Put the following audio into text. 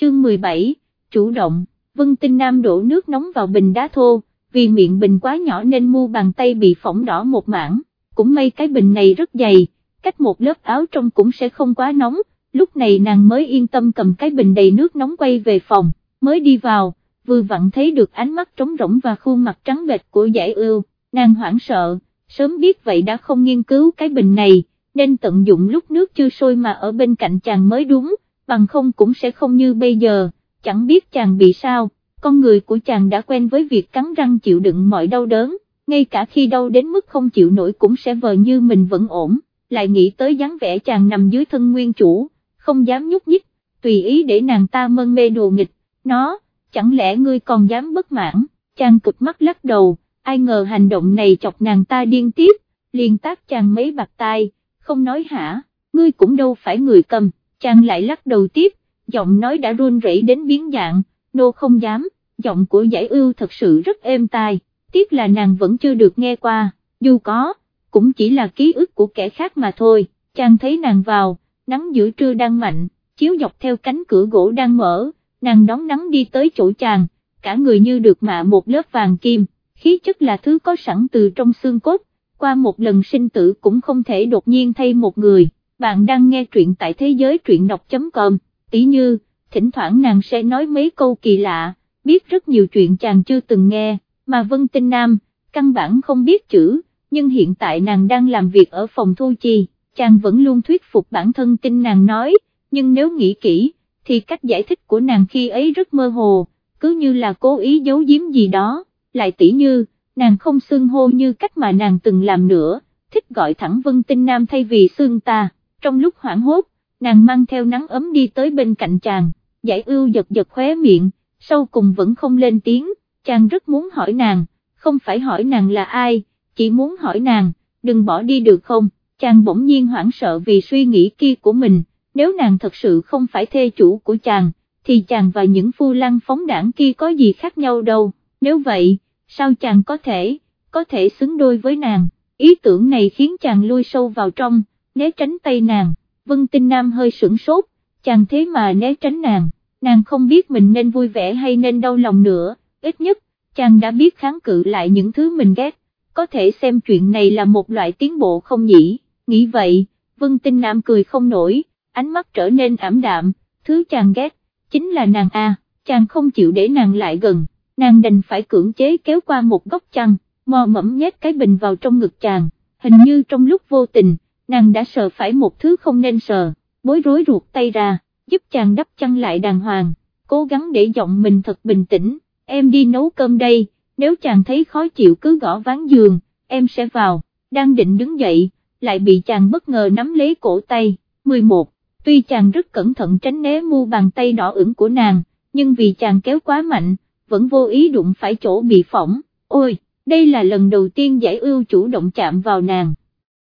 chương 17, chủ động, Vân Tinh Nam đổ nước nóng vào bình đá thô, vì miệng bình quá nhỏ nên mu bàn tay bị phỏng đỏ một mảng, cũng may cái bình này rất dày, cách một lớp áo trong cũng sẽ không quá nóng, lúc này nàng mới yên tâm cầm cái bình đầy nước nóng quay về phòng, mới đi vào, vừa vặn thấy được ánh mắt trống rỗng và khuôn mặt trắng bệch của giải ưu, nàng hoảng sợ, sớm biết vậy đã không nghiên cứu cái bình này, nên tận dụng lúc nước chưa sôi mà ở bên cạnh chàng mới đúng, bằng không cũng sẽ không như bây giờ, chẳng biết chàng bị sao, con người của chàng đã quen với việc cắn răng chịu đựng mọi đau đớn, ngay cả khi đau đến mức không chịu nổi cũng sẽ vờ như mình vẫn ổn, lại nghĩ tới dáng vẻ chàng nằm dưới thân nguyên chủ, không dám nhúc nhích, tùy ý để nàng ta mân mê đồ nghịch, nó, chẳng lẽ ngươi còn dám bất mãn, chàng cực mắt lắc đầu, ai ngờ hành động này chọc nàng ta điên tiếp, liền tác chàng mấy bạc tai, không nói hả, ngươi cũng đâu phải người cầm, chàng lại lắc đầu tiếp, giọng nói đã run rẩy đến biến dạng, nô không dám, giọng của giải ưu thật sự rất êm tai, tiếc là nàng vẫn chưa được nghe qua, dù có, cũng chỉ là ký ức của kẻ khác mà thôi, chàng thấy nàng vào, nắng giữa trưa đang mạnh, chiếu dọc theo cánh cửa gỗ đang mở, nàng đón nắng đi tới chỗ chàng, cả người như được mạ một lớp vàng kim, khí chất là thứ có sẵn từ trong xương cốt, qua một lần sinh tử cũng không thể đột nhiên thay một người, bạn đang nghe truyện tại thế giới truyện đọc.com, tí như, thỉnh thoảng nàng sẽ nói mấy câu kỳ lạ, biết rất nhiều chuyện chàng chưa từng nghe, mà Vân Tinh Nam, căn bản không biết chữ, nhưng hiện tại nàng đang làm việc ở phòng thu chi, chàng vẫn luôn thuyết phục bản thân tin nàng nói, nhưng nếu nghĩ kỹ, thì cách giải thích của nàng khi ấy rất mơ hồ, cứ như là cố ý giấu giếm gì đó, lại tỉ như, nàng không xưng hô như cách mà nàng từng làm nữa, thích gọi thẳng Vân Tinh Nam thay vì xưng ta, trong lúc hoảng hốt, nàng mang theo nắng ấm đi tới bên cạnh chàng, giải ưu giật giật khóe miệng, sau cùng vẫn không lên tiếng, chàng rất muốn hỏi nàng, không phải hỏi nàng là ai, chỉ muốn hỏi nàng, đừng bỏ đi được không, chàng bỗng nhiên hoảng sợ vì suy nghĩ kia của mình, nếu nàng thật sự không phải thê chủ của chàng, thì chàng và những phu lăng phóng đảng kia có gì khác nhau đâu, nếu vậy, sao chàng có thể, có thể xứng đôi với nàng, ý tưởng này khiến chàng lui sâu vào trong, né tránh tay nàng, Vân Tinh Nam hơi sửng sốt, chàng thế mà né tránh nàng, nàng không biết mình nên vui vẻ hay nên đau lòng nữa, ít nhất, chàng đã biết kháng cự lại những thứ mình ghét, có thể xem chuyện này là một loại tiến bộ không nhỉ, nghĩ vậy, Vân Tinh Nam cười không nổi, ánh mắt trở nên ảm đạm, thứ chàng ghét, chính là nàng A, chàng không chịu để nàng lại gần, nàng đành phải cưỡng chế kéo qua một góc chăn, mò mẫm nhét cái bình vào trong ngực chàng, hình như trong lúc vô tình, nàng đã sợ phải một thứ không nên sợ, bối rối ruột tay ra, giúp chàng đắp chăn lại đàng hoàng, cố gắng để giọng mình thật bình tĩnh, em đi nấu cơm đây, nếu chàng thấy khó chịu cứ gõ ván giường, em sẽ vào, đang định đứng dậy, lại bị chàng bất ngờ nắm lấy cổ tay, 11, tuy chàng rất cẩn thận tránh né mu bàn tay đỏ ửng của nàng, nhưng vì chàng kéo quá mạnh, vẫn vô ý đụng phải chỗ bị phỏng, ôi, đây là lần đầu tiên giải ưu chủ động chạm vào nàng.